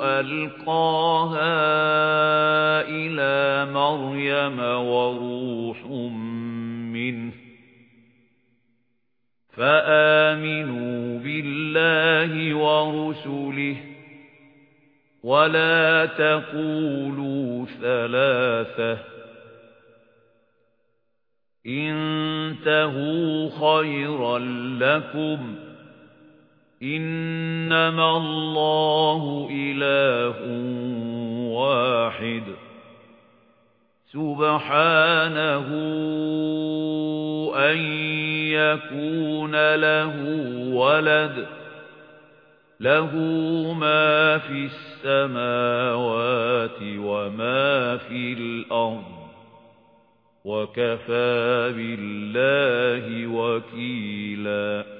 أَلْقَاهَا إِلَى مَرْيَمَ وَرُوحٌ مِنْهُ فَآمِنُوا بِاللَّهِ وَرُسُلِهِ وَلَا تَقُولُوا ثَلَاثَةٌ إنتهوا خيرا لكم إنما الله إله واحد. سبحانه أن يكون له ولد له ما في السماوات وما في الأرض وَكَفَى بِاللَّهِ وَكِيلًا.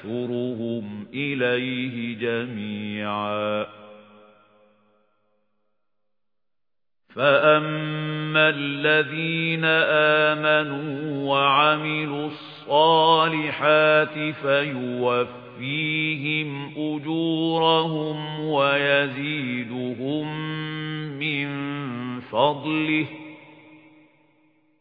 فَسَيَحْشُرُهُمْ إِلَيْهِ جَمِيعًا. فَأَمَّا الَّذِينَ آمَنُوا وَعَمِلُوا الصَّالِحَاتِ فَيُوَفِّيهِمْ أُجُورَهُمْ وَيَزِيدُهُم مِّن فَضْلِهِ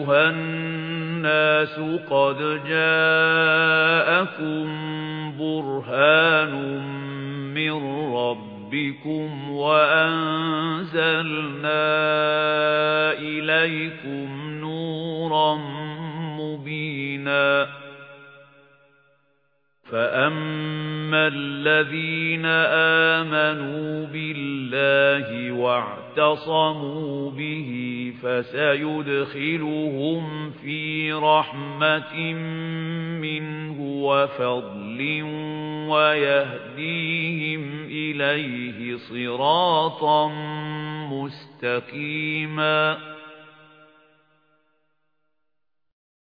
أَيُّهَا النَّاسُ قَدْ جَاءَكُم بُرْهَانٌ مِّن رَّبِّكُمْ وَأَنزَلْنَا إِلَيْكُمْ نُورًا مُّبِينًا. فَأَمَّا الَّذِينَ آمَنُوا بِاللَّهِ وَاعْتَصَمُوا بِهِ فَسَيُدْخِلُهُمْ فِي رَحْمَةٍ مِّنْهُ وَفَضْلٍ وَيَهْدِيهِمْ إِلَيْهِ صِرَاطًا مُسْتَقِيمًا